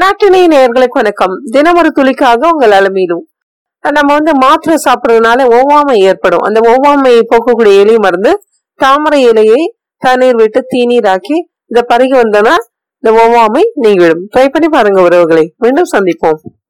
நாட்டினை நேர்களுக்கு வணக்கம். தினம் ஒரு துளிக்காக உங்கள் அலமையிலும். நம்ம வந்து மாத்திரை சாப்பிட்றதுனால ஒவ்வாமை ஏற்படும். அந்த ஒவ்வாமையை போக்கக்கூடிய எலி மருந்து தாமரை இலையை தண்ணீர் விட்டு தீநீராக்கி இந்த பருகி வந்தோம்னா இந்த ஒவ்வாமை நீங்கிடும் ட்ரை பண்ணி பாருங்க உறவுகளை. மீண்டும் சந்திப்போம்.